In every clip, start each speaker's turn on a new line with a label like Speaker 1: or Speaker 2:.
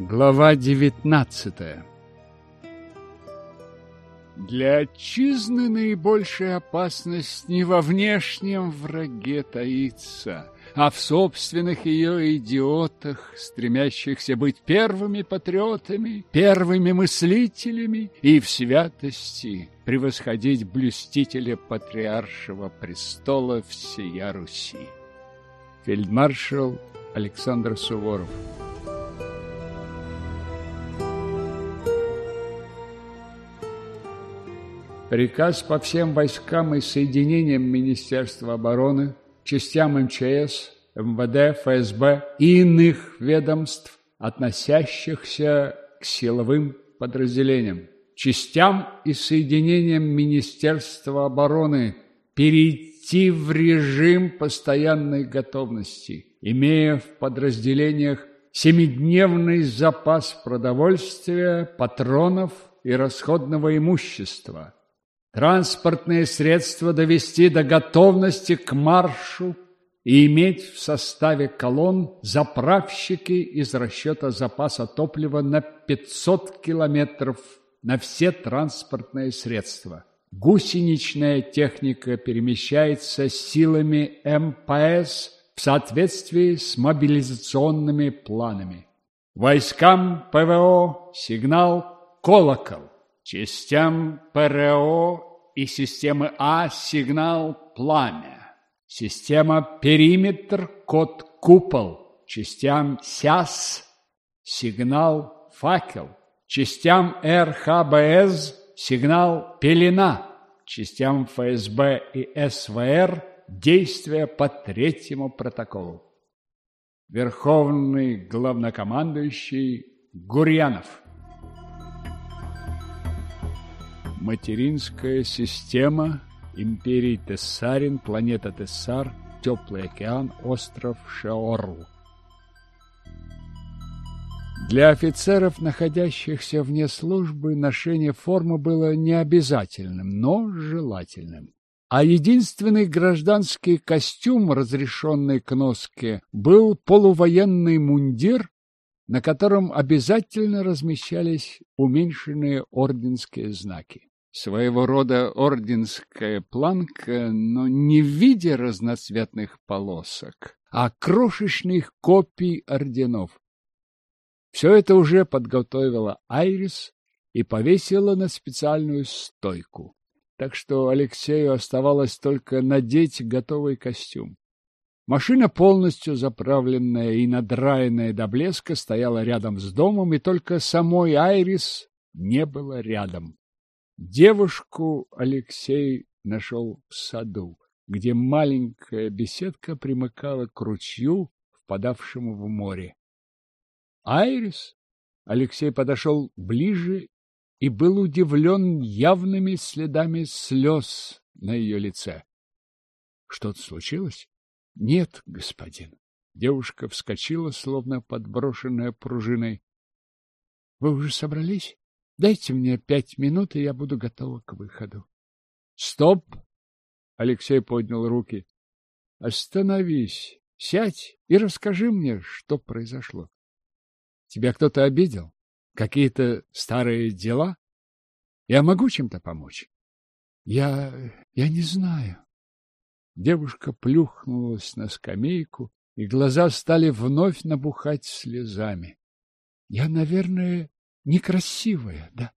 Speaker 1: Глава 19 Для отчизны наибольшая опасность не во внешнем враге таится, а в собственных ее идиотах, стремящихся быть первыми патриотами, первыми мыслителями и в святости превосходить блюстителя патриаршего престола всея Руси. Фельдмаршал Александр Суворов Приказ по всем войскам и соединениям Министерства обороны, частям МЧС, МВД, ФСБ и иных ведомств, относящихся к силовым подразделениям, частям и соединениям Министерства обороны перейти в режим постоянной готовности, имея в подразделениях семидневный запас продовольствия, патронов и расходного имущества, транспортные средства довести до готовности к маршу и иметь в составе колонн заправщики из расчета запаса топлива на 500 километров на все транспортные средства. Гусеничная техника перемещается силами МПС в соответствии с мобилизационными планами. Войскам ПВО сигнал «Колокол». Частям ПРО и системы А сигнал «Пламя». Система «Периметр» код «Купол». Частям СЯС сигнал «Факел». Частям РХБС сигнал «Пелена». Частям ФСБ и СВР действия по третьему протоколу. Верховный главнокомандующий Гурьянов. Материнская система империи Тессарин, планета Тессар, теплый океан, остров Шеорл. Для офицеров, находящихся вне службы, ношение формы было необязательным, но желательным. А единственный гражданский костюм, разрешенный к носке, был полувоенный мундир, на котором обязательно размещались уменьшенные орденские знаки своего рода орденская планка, но не в виде разноцветных полосок, а крошечных копий орденов. Все это уже подготовила Айрис и повесила на специальную стойку. Так что Алексею оставалось только надеть готовый костюм. Машина, полностью заправленная и надраенная до блеска, стояла рядом с домом, и только самой Айрис не было рядом. Девушку Алексей нашел в саду, где маленькая беседка примыкала к ручью, впадавшему в море. Айрис? Алексей подошел ближе и был удивлен явными следами слез на ее лице. Что-то случилось? Нет, господин. Девушка вскочила, словно подброшенная пружиной. Вы уже собрались? Дайте мне пять минут, и я буду готова к выходу. Стоп! Алексей поднял руки. Остановись, сядь и расскажи мне, что произошло. Тебя кто-то обидел? Какие-то старые дела? Я могу чем-то помочь? Я... я не знаю. Девушка плюхнулась на скамейку, и глаза стали вновь набухать слезами. Я, наверное, некрасивая, да?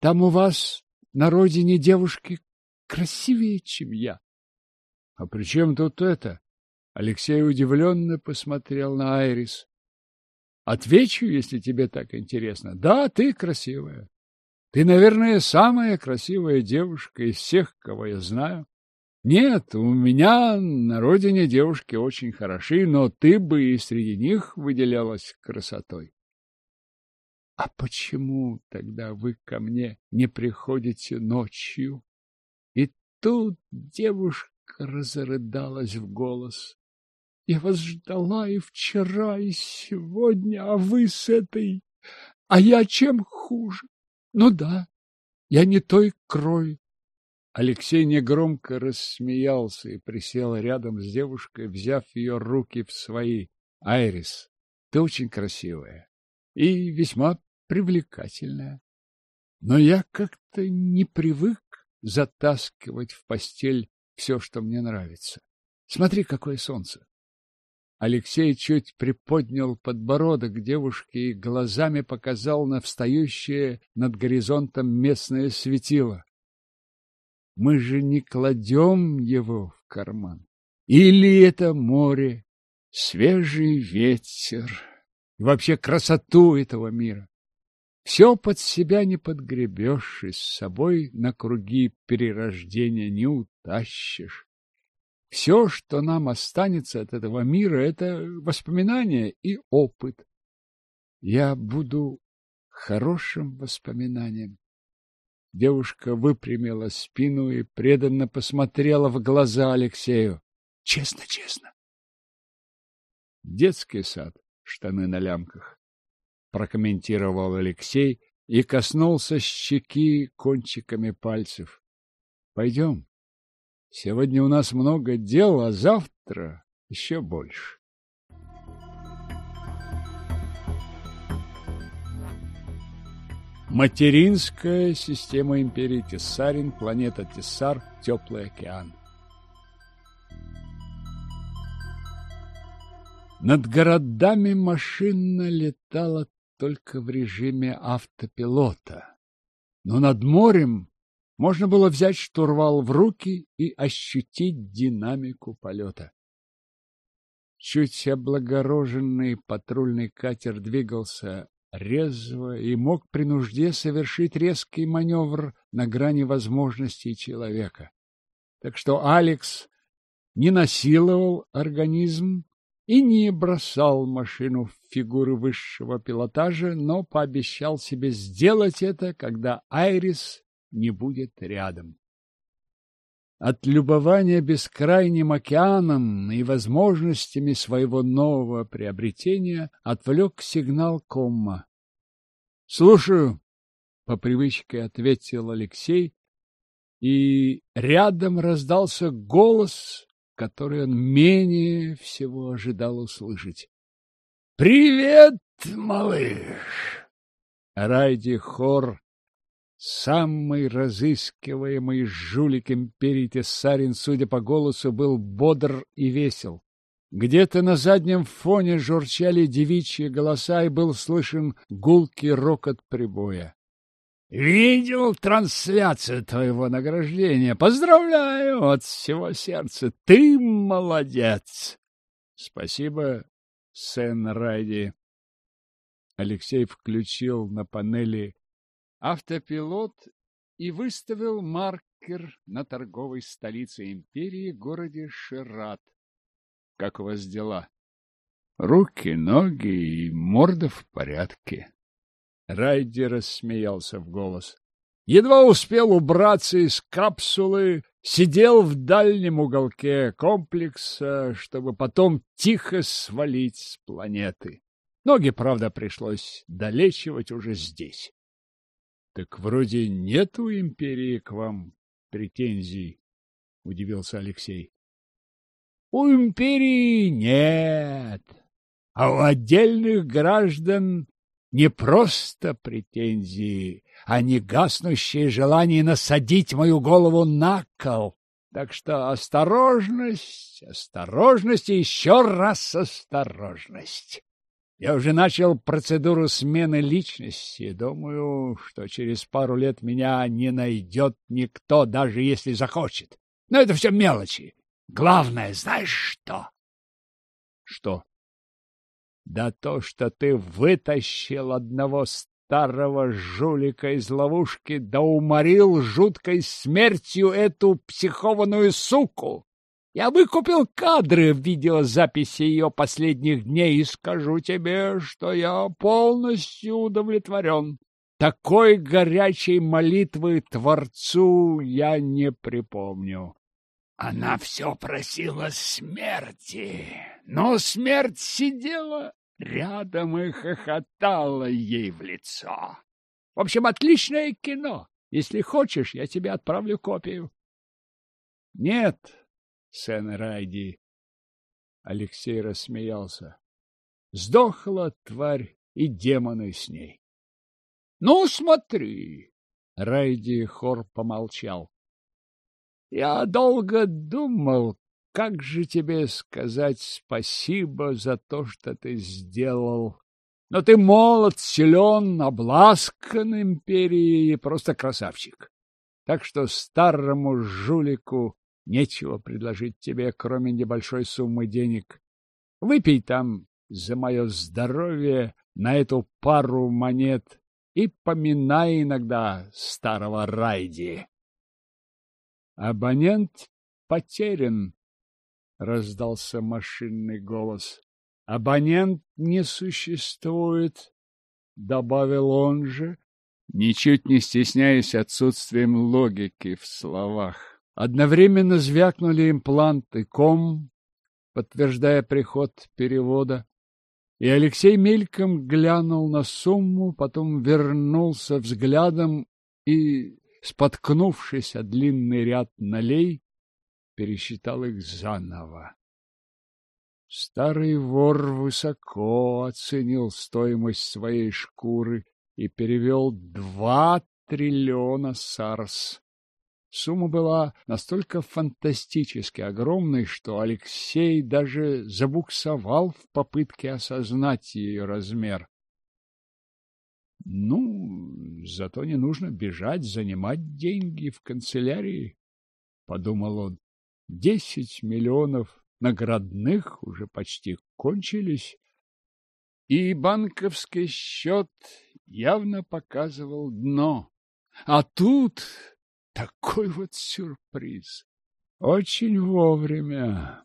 Speaker 1: Там у вас на родине девушки красивее, чем я. — А при чем тут это? Алексей удивленно посмотрел на Айрис. — Отвечу, если тебе так интересно. Да, ты красивая. Ты, наверное, самая красивая девушка из всех, кого я знаю. Нет, у меня на родине девушки очень хороши, но ты бы и среди них выделялась красотой. А почему тогда вы ко мне не приходите ночью? И тут девушка разрыдалась в голос. Я вас ждала и вчера, и сегодня, а вы с этой... А я чем хуже? Ну да, я не той крови. Алексей негромко рассмеялся и присел рядом с девушкой, взяв ее руки в свои. Айрис, ты очень красивая. и весьма привлекательная. Но я как-то не привык затаскивать в постель все, что мне нравится. Смотри, какое солнце! Алексей чуть приподнял подбородок девушки и глазами показал на встающее над горизонтом местное светило. Мы же не кладем его в карман. Или это море, свежий ветер, и вообще красоту этого мира. Все под себя не подгребешь, и с собой на круги перерождения не утащишь. Все, что нам останется от этого мира, это воспоминания и опыт. Я буду хорошим воспоминанием. Девушка выпрямила спину и преданно посмотрела в глаза Алексею. Честно, честно. Детский сад, штаны на лямках, прокомментировал Алексей и коснулся щеки кончиками пальцев. Пойдем. Сегодня у нас много дел, а завтра еще больше. Материнская система империи Тессарин, планета Тессар, теплый океан. Над городами машина летала только в режиме автопилота. Но над морем можно было взять штурвал в руки и ощутить динамику полета. Чуть облагороженный патрульный катер двигался резво и мог при нужде совершить резкий маневр на грани возможностей человека. Так что Алекс не насиловал организм и не бросал машину в фигуры высшего пилотажа, но пообещал себе сделать это, когда Айрис не будет рядом. От любования бескрайним океаном и возможностями своего нового приобретения отвлек сигнал комма. — Слушаю, — по привычке ответил Алексей, и рядом раздался голос, который он менее всего ожидал услышать. — Привет, малыш! Райди Хор Самый разыскиваемый жулик империи Тессарин, судя по голосу, был бодр и весел. Где-то на заднем фоне журчали девичьи голоса, и был слышен гулкий рокот прибоя. «Видел трансляцию твоего награждения. Поздравляю от всего сердца. Ты молодец!» «Спасибо, Сен Райди». Алексей включил на панели автопилот и выставил маркер на торговой столице империи, городе Шират. Как у вас дела? Руки, ноги и морда в порядке. Райди рассмеялся в голос. Едва успел убраться из капсулы, сидел в дальнем уголке комплекса, чтобы потом тихо свалить с планеты. Ноги, правда, пришлось долечивать уже здесь. Так вроде нет у империи к вам претензий, удивился Алексей. У империи нет, а у отдельных граждан не просто претензии, а не гаснущее желание насадить мою голову на кол. Так что осторожность, осторожность и еще раз осторожность. Я уже начал процедуру смены личности. Думаю, что через пару лет меня не найдет никто, даже если захочет. Но это все мелочи. Главное, знаешь что? Что? Да то, что ты вытащил одного старого жулика из ловушки, да уморил жуткой смертью эту психованную суку. Я выкупил кадры в видеозаписи ее последних дней и скажу тебе, что я полностью удовлетворен. Такой горячей молитвы Творцу я не припомню. Она все просила смерти, но смерть сидела рядом и хохотала ей в лицо. В общем, отличное кино. Если хочешь, я тебе отправлю копию. Нет, Сен Райди. Алексей рассмеялся. Сдохла тварь и демоны с ней. — Ну, смотри! — Райди хор помолчал. — Я долго думал, как же тебе сказать спасибо за то, что ты сделал. Но ты молод, силен, обласкан империей и просто красавчик. Так что старому жулику нечего предложить тебе, кроме небольшой суммы денег. Выпей там за мое здоровье на эту пару монет и поминай иногда старого Райди. Абонент потерян, — раздался машинный голос. Абонент не существует, — добавил он же, ничуть не стесняясь отсутствием логики в словах. Одновременно звякнули импланты ком, подтверждая приход перевода, и Алексей мельком глянул на сумму, потом вернулся взглядом и, споткнувшись о длинный ряд налей, пересчитал их заново. Старый вор высоко оценил стоимость своей шкуры и перевел два триллиона сарс. Сумма была настолько фантастически огромной, что Алексей даже забуксовал в попытке осознать ее размер. Ну, зато не нужно бежать занимать деньги в канцелярии, — подумал он. Десять миллионов наградных уже почти кончились, и банковский счет явно показывал дно. А тут такой вот сюрприз. Очень вовремя,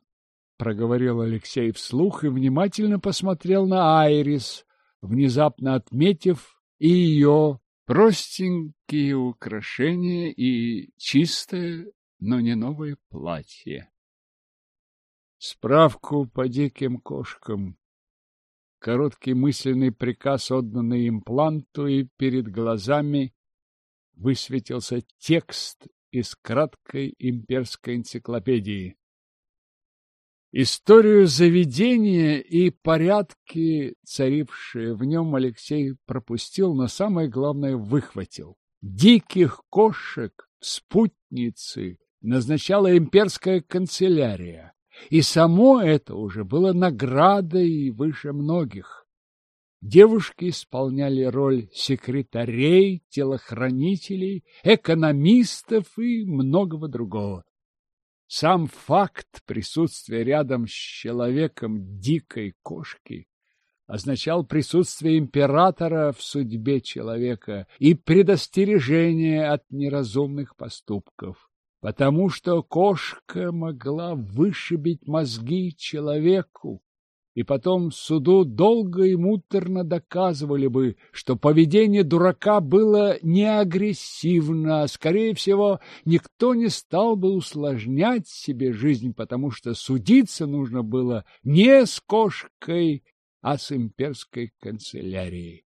Speaker 1: проговорил Алексей вслух и внимательно посмотрел на Айрис, внезапно отметив и ее простенькие украшения и чистое, но не новое платье. Справку по диким кошкам. Короткий мысленный приказ, отданный импланту, и перед глазами высветился текст из краткой имперской энциклопедии. Историю заведения и порядки, царившие в нем, Алексей пропустил, но самое главное выхватил. Диких кошек, спутницы, назначала имперская канцелярия. И само это уже было наградой выше многих. Девушки исполняли роль секретарей, телохранителей, экономистов и многого другого. Сам факт присутствия рядом с человеком дикой кошки означал присутствие императора в судьбе человека и предостережение от неразумных поступков, потому что кошка могла вышибить мозги человеку, и потом суду долго и муторно доказывали бы, что поведение дурака было не агрессивно, а, скорее всего, никто не стал бы усложнять себе жизнь, потому что судиться нужно было не с кошкой, а с имперской канцелярией.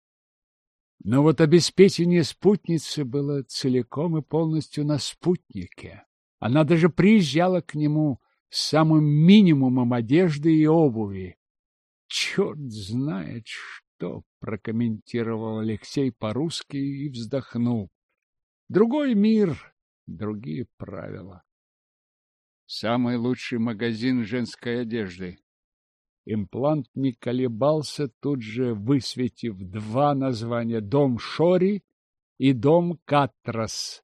Speaker 1: Но вот обеспечение спутницы было целиком и полностью на спутнике. Она даже приезжала к нему с самым минимумом одежды и обуви, Черт знает что, прокомментировал Алексей по-русски и вздохнул. Другой мир, другие правила. Самый лучший магазин женской одежды. Имплант не колебался, тут же высветив два названия «Дом Шори» и «Дом Катрас»,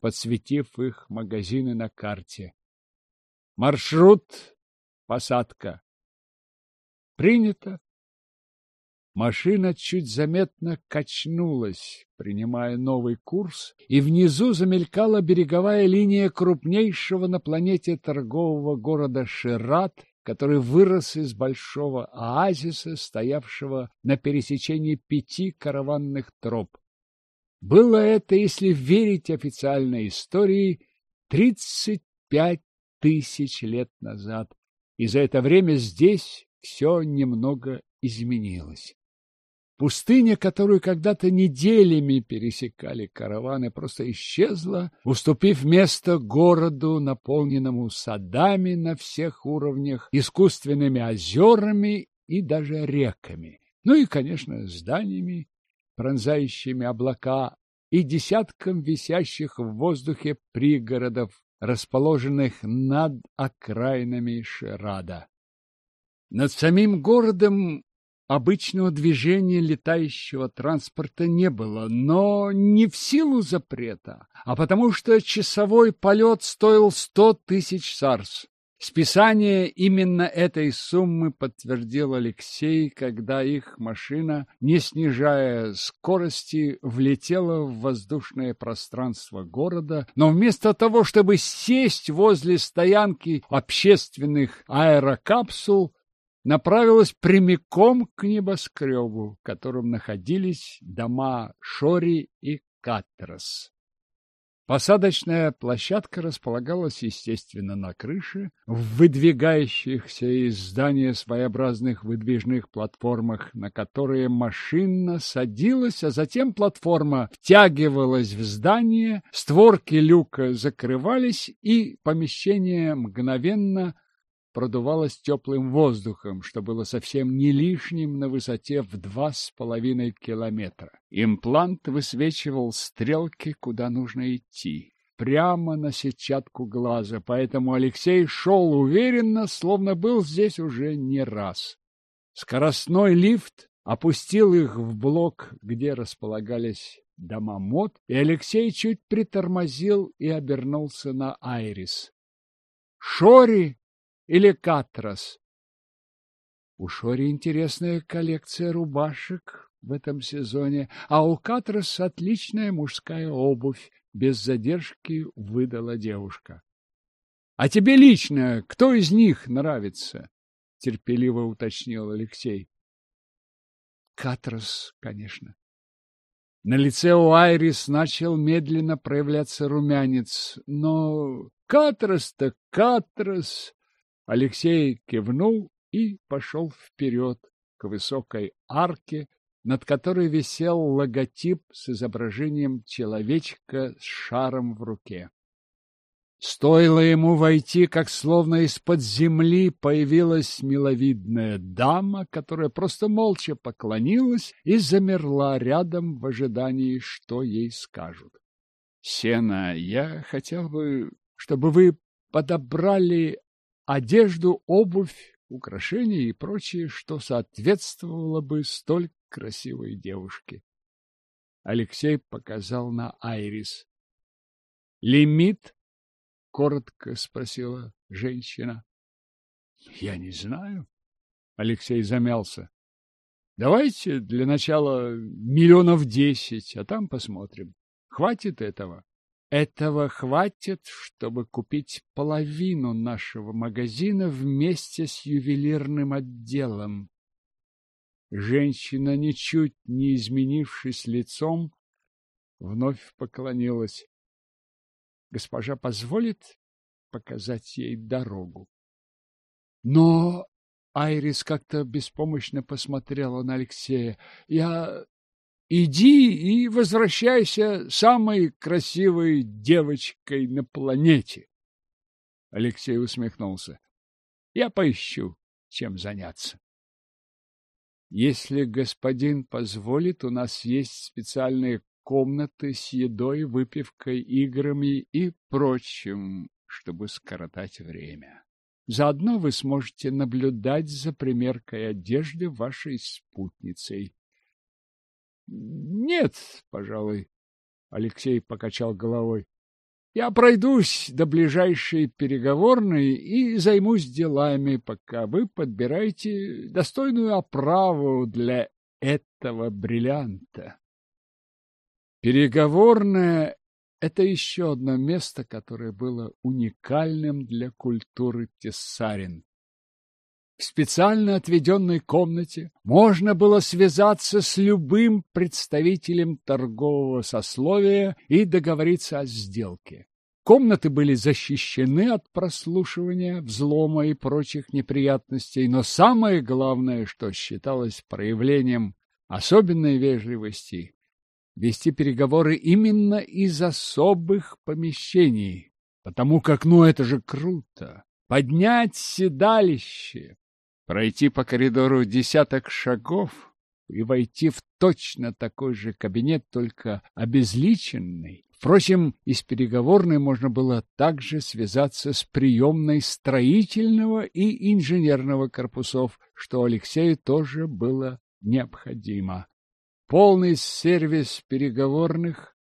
Speaker 1: подсветив их магазины на карте. Маршрут — посадка. Принято. Машина чуть заметно качнулась, принимая новый курс, и внизу замелькала береговая линия крупнейшего на планете торгового города Шират, который вырос из большого оазиса, стоявшего на пересечении пяти караванных троп. Было это, если верить официальной истории, тридцать пять тысяч лет назад, и за это время здесь все немного изменилось. Пустыня, которую когда-то неделями пересекали караваны, просто исчезла, уступив место городу, наполненному садами на всех уровнях, искусственными озерами и даже реками. Ну и, конечно, зданиями, пронзающими облака, и десятком висящих в воздухе пригородов, расположенных над окраинами Шерада. Над самим городом обычного движения летающего транспорта не было, но не в силу запрета, а потому что часовой полет стоил сто тысяч сарс. Списание именно этой суммы подтвердил Алексей, когда их машина, не снижая скорости, влетела в воздушное пространство города, но вместо того, чтобы сесть возле стоянки общественных аэрокапсул, направилась прямиком к небоскребу, в котором находились дома Шори и Катрос. Посадочная площадка располагалась, естественно, на крыше, в выдвигающихся из здания своеобразных выдвижных платформах, на которые машина садилась, а затем платформа втягивалась в здание, створки люка закрывались, и помещение мгновенно продувалось теплым воздухом, что было совсем не лишним на высоте в два с половиной километра. Имплант высвечивал стрелки, куда нужно идти, прямо на сетчатку глаза, поэтому Алексей шел уверенно, словно был здесь уже не раз. Скоростной лифт опустил их в блок, где располагались дома мод, и Алексей чуть притормозил и обернулся на Айрис. «Шори!» Или Катрос. У Шори интересная коллекция рубашек в этом сезоне, а у Катрос отличная мужская обувь, без задержки выдала девушка. — А тебе лично кто из них нравится? — терпеливо уточнил Алексей. — Катрос, конечно. На лице у Айрис начал медленно проявляться румянец, но Катрос-то Катрос, Алексей кивнул и пошел вперед к высокой арке, над которой висел логотип с изображением человечка с шаром в руке. Стоило ему войти, как словно из-под земли появилась миловидная дама, которая просто молча поклонилась и замерла рядом в ожидании, что ей скажут. — Сена, я хотел бы, чтобы вы подобрали одежду, обувь, украшения и прочее, что соответствовало бы столь красивой девушке. Алексей показал на Айрис. «Лимит?» — коротко спросила женщина. «Я не знаю». Алексей замялся. «Давайте для начала миллионов десять, а там посмотрим. Хватит этого?» Этого хватит, чтобы купить половину нашего магазина вместе с ювелирным отделом. Женщина, ничуть не изменившись лицом, вновь поклонилась. Госпожа позволит показать ей дорогу. Но Айрис как-то беспомощно посмотрела на Алексея. Я Иди и возвращайся самой красивой девочкой на планете. Алексей усмехнулся. Я поищу, чем заняться. Если господин позволит, у нас есть специальные комнаты с едой, выпивкой, играми и прочим, чтобы скоротать время. Заодно вы сможете наблюдать за примеркой одежды вашей спутницей. Нет, пожалуй, Алексей покачал головой. Я пройдусь до ближайшей переговорной и займусь делами, пока вы подбираете достойную оправу для этого бриллианта. Переговорная — это еще одно место, которое было уникальным для культуры Тессарин. В специально отведенной комнате можно было связаться с любым представителем торгового сословия и договориться о сделке. Комнаты были защищены от прослушивания, взлома и прочих неприятностей, но самое главное, что считалось проявлением особенной вежливости, вести переговоры именно из особых помещений, потому как, ну, это же круто! Поднять седалище, Пройти по коридору десяток шагов и войти в точно такой же кабинет, только обезличенный. Впрочем, из переговорной можно было также связаться с приемной строительного и инженерного корпусов, что Алексею тоже было необходимо. Полный сервис переговорных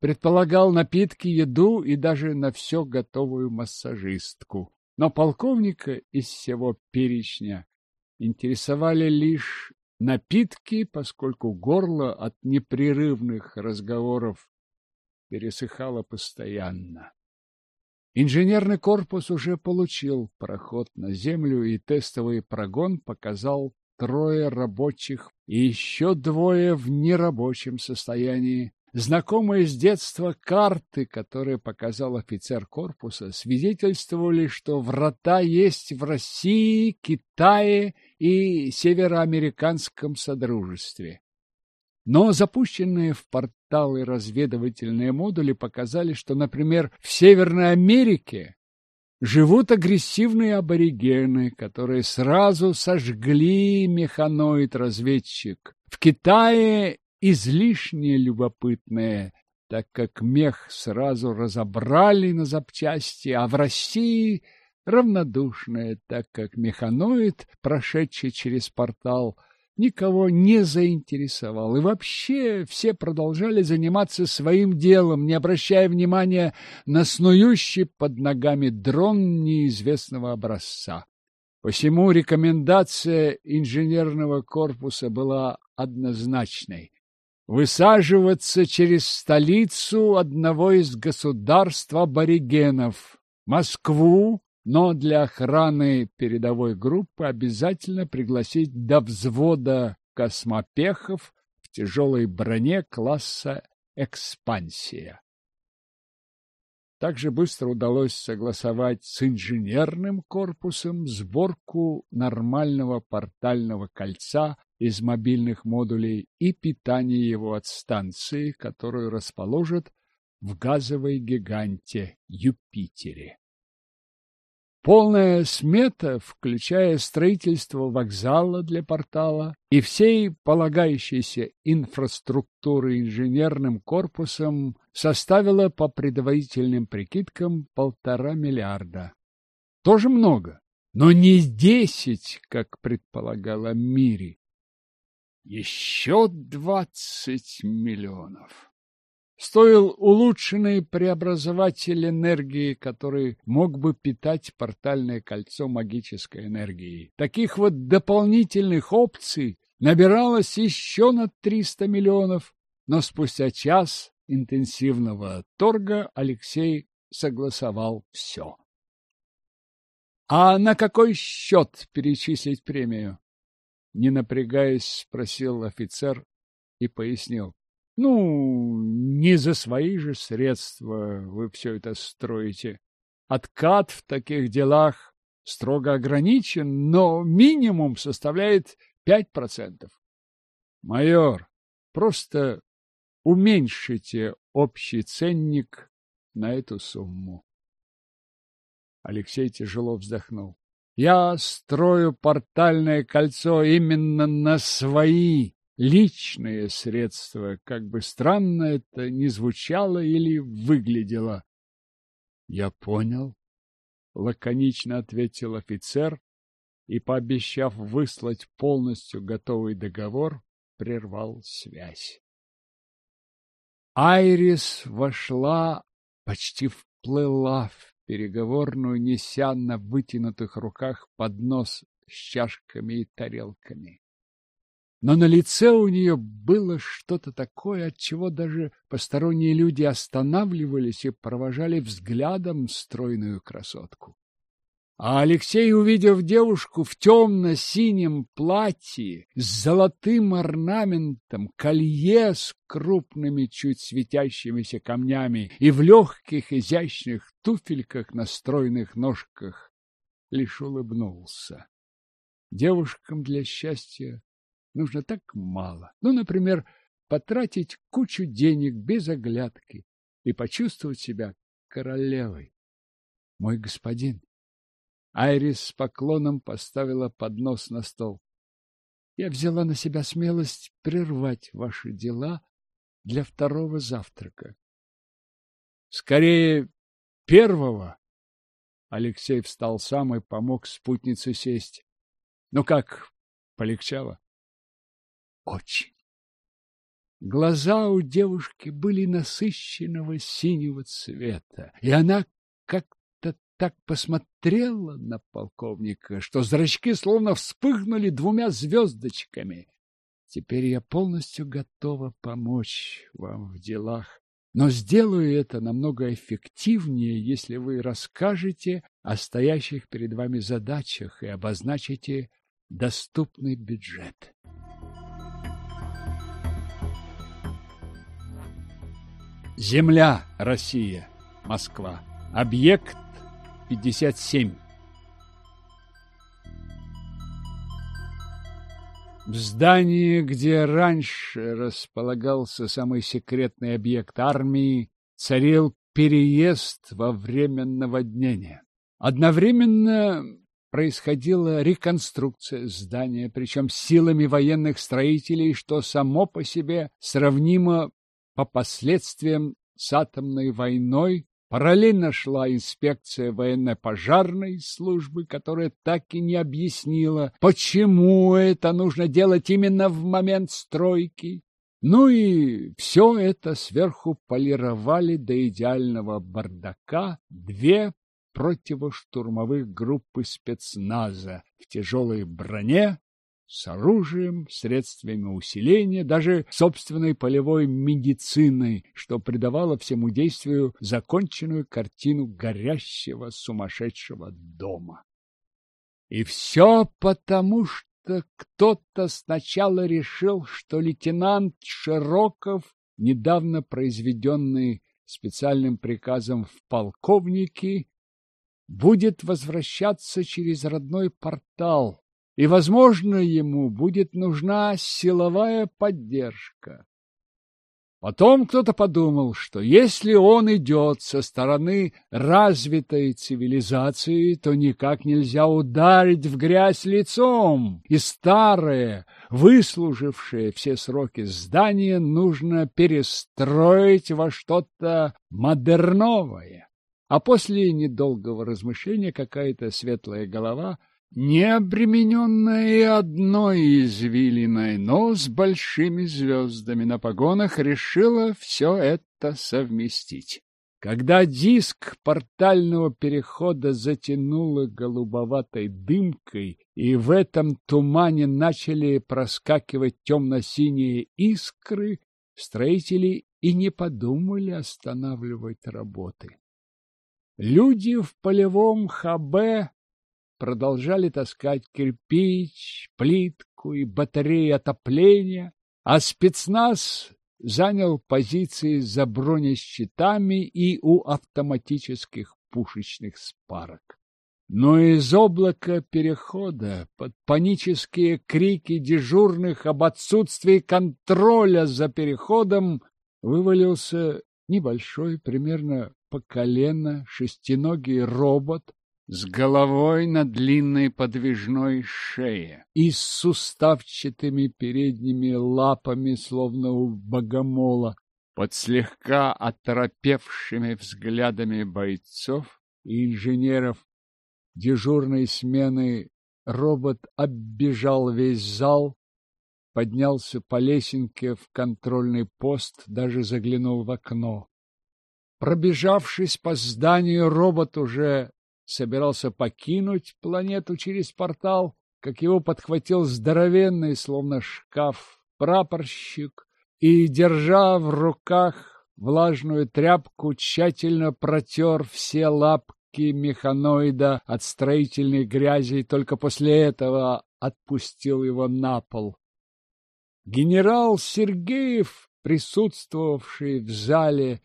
Speaker 1: предполагал напитки, еду и даже на все готовую массажистку. Но полковника из всего перечня интересовали лишь напитки, поскольку горло от непрерывных разговоров пересыхало постоянно. Инженерный корпус уже получил проход на землю, и тестовый прогон показал трое рабочих и еще двое в нерабочем состоянии. Знакомые с детства карты, которые показал офицер корпуса, свидетельствовали, что врата есть в России, Китае и североамериканском содружестве. Но запущенные в порталы разведывательные модули показали, что, например, в Северной Америке живут агрессивные аборигены, которые сразу сожгли механоид-разведчик. В Китае излишне любопытные, так как мех сразу разобрали на запчасти, а в России равнодушные, так как механоид, прошедший через портал, никого не заинтересовал. И вообще все продолжали заниматься своим делом, не обращая внимания на снующий под ногами дрон неизвестного образца. Посему рекомендация инженерного корпуса была однозначной высаживаться через столицу одного из государств аборигенов, Москву, но для охраны передовой группы обязательно пригласить до взвода космопехов в тяжелой броне класса «Экспансия». Также быстро удалось согласовать с инженерным корпусом сборку нормального портального кольца из мобильных модулей и питание его от станции, которую расположат в газовой гиганте Юпитере. Полная смета, включая строительство вокзала для портала и всей полагающейся инфраструктуры инженерным корпусом, составила по предварительным прикидкам полтора миллиарда. Тоже много, но не десять, как предполагала Мири. Еще двадцать миллионов. Стоил улучшенный преобразователь энергии, который мог бы питать портальное кольцо магической энергией. Таких вот дополнительных опций набиралось еще на 300 миллионов, но спустя час интенсивного торга Алексей согласовал все. А на какой счет перечислить премию? Не напрягаясь, спросил офицер и пояснил. Ну, не за свои же средства вы все это строите. Откат в таких делах строго ограничен, но минимум составляет пять процентов. Майор, просто уменьшите общий ценник на эту сумму. Алексей тяжело вздохнул. Я строю портальное кольцо именно на свои личные средства, как бы странно это ни звучало или выглядело. — Я понял, — лаконично ответил офицер и, пообещав выслать полностью готовый договор, прервал связь. Айрис вошла, почти вплыла в переговорную, неся на вытянутых руках поднос с чашками и тарелками. Но на лице у нее было что-то такое, от чего даже посторонние люди останавливались и провожали взглядом стройную красотку. А Алексей, увидев девушку в темно-синем платье с золотым орнаментом, колье с крупными, чуть светящимися камнями и в легких изящных туфельках на стройных ножках, лишь улыбнулся. Девушкам для счастья нужно так мало. Ну, например, потратить кучу денег без оглядки и почувствовать себя королевой. Мой господин, Айрис с поклоном поставила поднос на стол. я взяла на себя смелость прервать ваши дела для второго завтрака. Скорее, первого. Алексей встал сам и помог спутнице сесть. Ну как, полегчало? Очень. Глаза у девушки были насыщенного синего цвета, и она как-то так посмотрела на полковника, что зрачки словно вспыхнули двумя звездочками. Теперь я полностью готова помочь вам в делах, но сделаю это намного эффективнее, если вы расскажете о стоящих перед вами задачах и обозначите доступный бюджет. Земля, Россия, Москва. Объект 57. В здании, где раньше располагался самый секретный объект армии, царил переезд во время наводнения. Одновременно происходила реконструкция здания, причем силами военных строителей, что само по себе сравнимо по последствиям с атомной войной параллельно шла инспекция военно-пожарной службы, которая так и не объяснила, почему это нужно делать именно в момент стройки. Ну и все это сверху полировали до идеального бардака две противоштурмовых группы спецназа в тяжелой броне с оружием, средствами усиления, даже собственной полевой медициной, что придавало всему действию законченную картину горящего сумасшедшего дома. И все потому, что кто-то сначала решил, что лейтенант Широков, недавно произведенный специальным приказом в полковники, будет возвращаться через родной портал, и, возможно, ему будет нужна силовая поддержка. Потом кто-то подумал, что если он идет со стороны развитой цивилизации, то никак нельзя ударить в грязь лицом, и старое, выслужившее все сроки здание нужно перестроить во что-то модерновое. А после недолгого размышления какая-то светлая голова – не обремененная одной извилиной, но с большими звездами на погонах, решила все это совместить. Когда диск портального перехода затянуло голубоватой дымкой, и в этом тумане начали проскакивать темно-синие искры, строители и не подумали останавливать работы. Люди в полевом ХБ продолжали таскать кирпич, плитку и батареи отопления, а спецназ занял позиции за бронещитами и у автоматических пушечных спарок. Но из облака перехода под панические крики дежурных об отсутствии контроля за переходом вывалился небольшой, примерно по колено, шестиногий робот с головой на длинной подвижной шее и с суставчатыми передними лапами, словно у богомола, под слегка оторопевшими взглядами бойцов и инженеров дежурной смены робот оббежал весь зал, поднялся по лесенке в контрольный пост, даже заглянул в окно. Пробежавшись по зданию, робот уже собирался покинуть планету через портал, как его подхватил здоровенный, словно шкаф, прапорщик и, держа в руках влажную тряпку, тщательно протер все лапки механоида от строительной грязи и только после этого отпустил его на пол. Генерал Сергеев, присутствовавший в зале,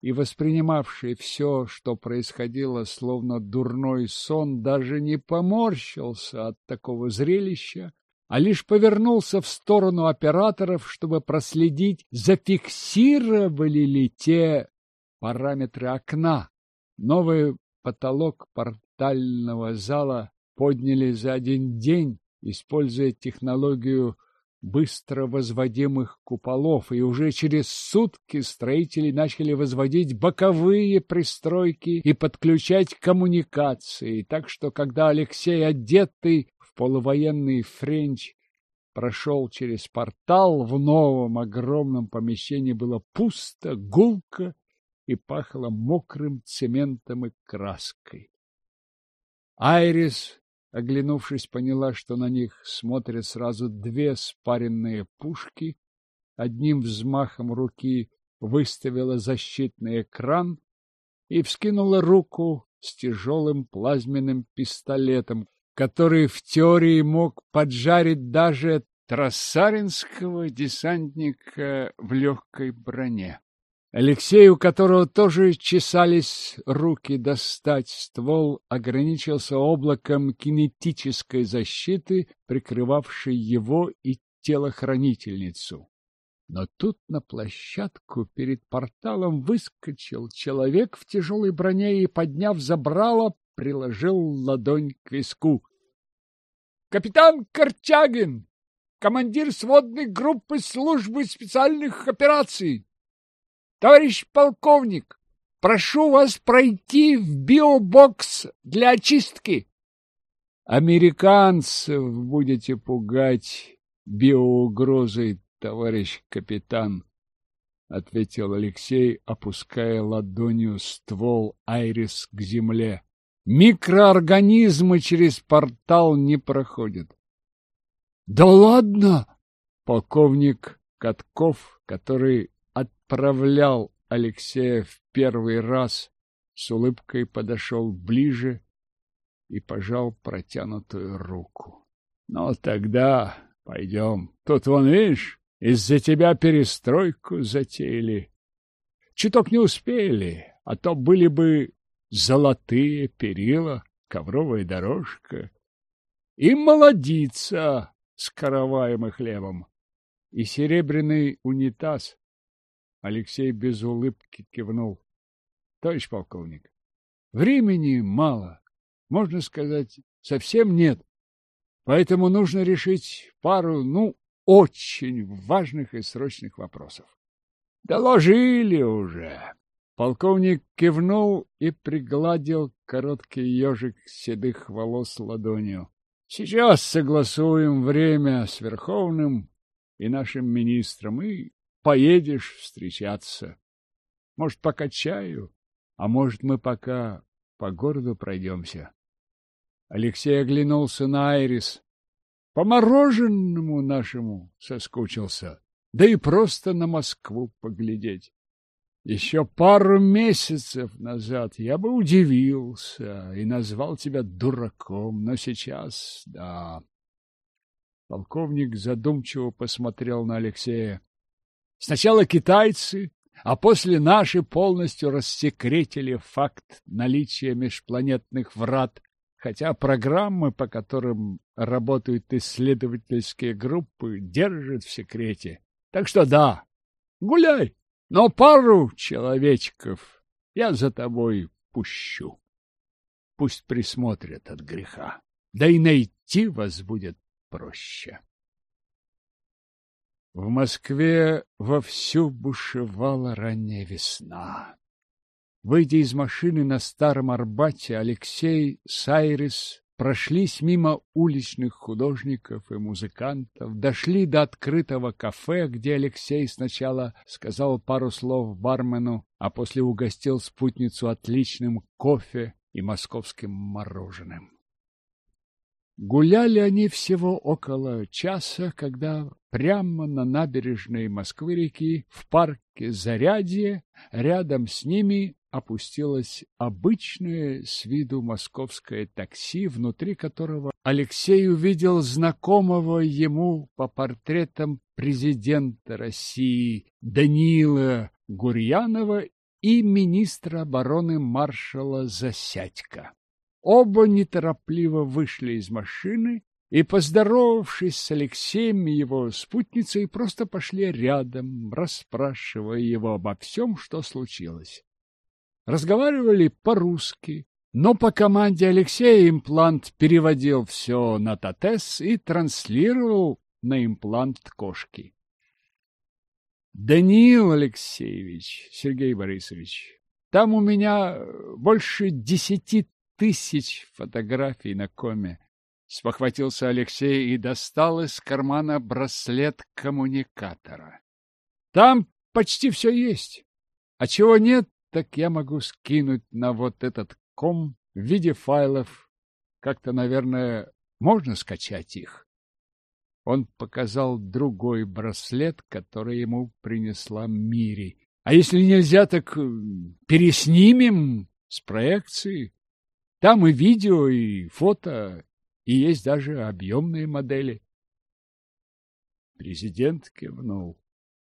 Speaker 1: и воспринимавший все, что происходило, словно дурной сон, даже не поморщился от такого зрелища, а лишь повернулся в сторону операторов, чтобы проследить, зафиксировали ли те параметры окна. Новый потолок портального зала подняли за один день, используя технологию быстро возводимых куполов, и уже через сутки строители начали возводить боковые пристройки и подключать коммуникации, так что когда Алексей, одетый в полувоенный френч, прошел через портал, в новом огромном помещении было пусто, гулко и пахло мокрым цементом и краской. Айрис Оглянувшись, поняла, что на них смотрят сразу две спаренные пушки. Одним взмахом руки выставила защитный экран и вскинула руку с тяжелым плазменным пистолетом, который в теории мог поджарить даже трассаринского десантника в легкой броне. Алексей, у которого тоже чесались руки достать ствол, ограничился облаком кинетической защиты, прикрывавшей его и телохранительницу. Но тут на площадку перед порталом выскочил человек в тяжелой броне и, подняв забрало, приложил ладонь к виску. — Капитан Корчагин! Командир сводной группы службы специальных операций! Товарищ полковник, прошу вас пройти в биобокс для очистки. Американцев будете пугать биоугрозой, товарищ капитан, ответил Алексей, опуская ладонью ствол Айрис к земле. Микроорганизмы через портал не проходят. Да ладно, полковник Катков, который отправлял Алексея в первый раз, с улыбкой подошел ближе и пожал протянутую руку. — Ну, тогда пойдем. Тут, вон, видишь, из-за тебя перестройку затеяли. Чуток не успели, а то были бы золотые перила, ковровая дорожка и молодица с караваем и хлебом, и серебряный унитаз. Алексей без улыбки кивнул. — Товарищ полковник, времени мало, можно сказать, совсем нет. Поэтому нужно решить пару, ну, очень важных и срочных вопросов. — Доложили уже. Полковник кивнул и пригладил короткий ежик седых волос ладонью. — Сейчас согласуем время с Верховным и нашим министром и поедешь встречаться. Может, пока чаю, а может, мы пока по городу пройдемся. Алексей оглянулся на Айрис. По мороженому нашему соскучился, да и просто на Москву поглядеть. Еще пару месяцев назад я бы удивился и назвал тебя дураком, но сейчас, да. Полковник задумчиво посмотрел на Алексея. Сначала китайцы, а после наши полностью рассекретили факт наличия межпланетных врат, хотя программы, по которым работают исследовательские группы, держат в секрете. Так что да, гуляй, но пару человечков я за тобой пущу. Пусть присмотрят от греха, да и найти вас будет проще. В Москве вовсю бушевала ранняя весна. Выйдя из машины на Старом Арбате, Алексей Сайрис прошлись мимо уличных художников и музыкантов, дошли до открытого кафе, где Алексей сначала сказал пару слов бармену, а после угостил спутницу отличным кофе и московским мороженым. Гуляли они всего около часа, когда прямо на набережной Москвы-реки в парке Зарядье рядом с ними опустилось обычное с виду московское такси, внутри которого Алексей увидел знакомого ему по портретам президента России Даниила Гурьянова и министра обороны маршала Засядько. Оба неторопливо вышли из машины и, поздоровавшись с Алексеем и его спутницей, просто пошли рядом, расспрашивая его обо всем, что случилось. Разговаривали по-русски, Но по команде Алексея имплант переводил все на ТАТЭС и транслировал на имплант кошки. Даниил Алексеевич, Сергей Борисович, там у меня больше десяти тысяч фотографий на коме. Спохватился Алексей и достал из кармана браслет коммуникатора. Там почти все есть. А чего нет, так я могу скинуть на вот этот ком в виде файлов. Как-то, наверное, можно скачать их. Он показал другой браслет, который ему принесла Мири. А если нельзя, так э, переснимем с проекции. Там и видео, и фото, и есть даже объемные модели. Президент кивнул.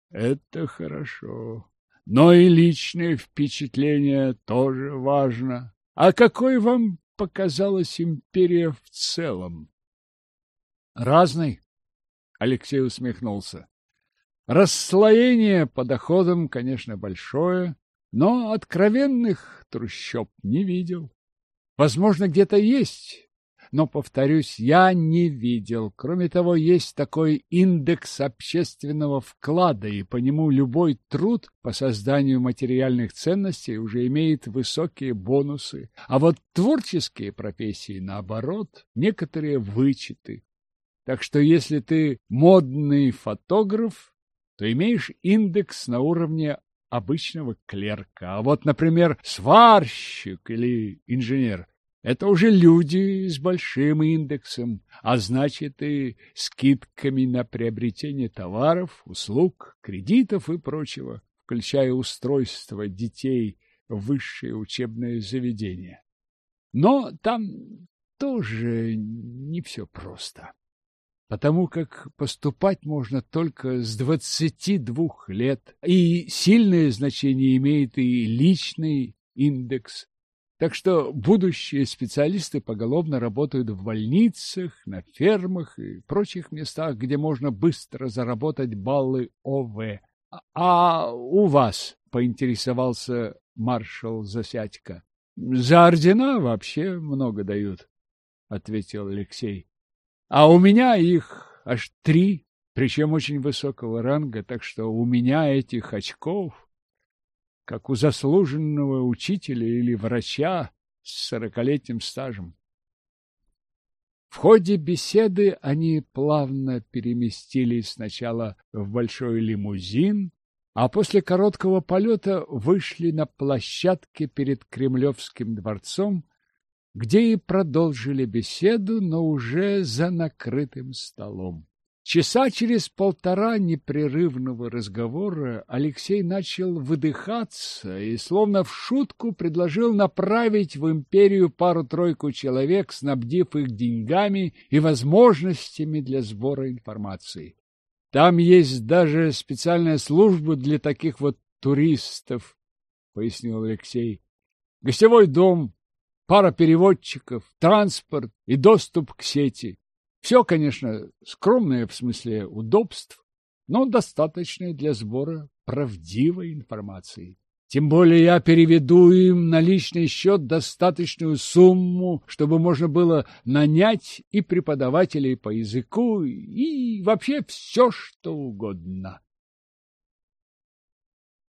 Speaker 1: Это хорошо. Но и личное впечатление тоже важно. А какой вам показалась империя в целом? Разный. Алексей усмехнулся. Расслоение по доходам, конечно, большое, но откровенных трущоб не видел. Возможно, где-то есть, но, повторюсь, я не видел. Кроме того, есть такой индекс общественного вклада, и по нему любой труд по созданию материальных ценностей уже имеет высокие бонусы. А вот творческие профессии, наоборот, некоторые вычеты. Так что если ты модный фотограф, то имеешь индекс на уровне обычного клерка. А вот, например, сварщик или инженер это уже люди с большим индексом, а значит и скидками на приобретение товаров, услуг, кредитов и прочего, включая устройство детей в высшее учебное заведение. Но там тоже не все просто, потому как поступать можно только с двадцати двух лет, и сильное значение имеет и личный индекс так что будущие специалисты поголовно работают в больницах, на фермах и прочих местах, где можно быстро заработать баллы ОВ. — А у вас? — поинтересовался маршал Засядько. — За ордена вообще много дают, — ответил Алексей. — А у меня их аж три, причем очень высокого ранга, так что у меня этих очков как у заслуженного учителя или врача с сорокалетним стажем. В ходе беседы они плавно переместились сначала в большой лимузин, а после короткого полета вышли на площадке перед Кремлевским дворцом, где и продолжили беседу, но уже за накрытым столом. Часа через полтора непрерывного разговора Алексей начал выдыхаться и, словно в шутку, предложил направить в империю пару-тройку человек, снабдив их деньгами и возможностями для сбора информации. Там есть даже специальная служба для таких вот туристов, — пояснил Алексей. Гостевой дом, пара переводчиков, транспорт и доступ к сети. Все, конечно, скромное в смысле удобств, но достаточное для сбора правдивой информации. Тем более я переведу им на личный счет достаточную сумму, чтобы можно было нанять и преподавателей по языку, и вообще все, что угодно.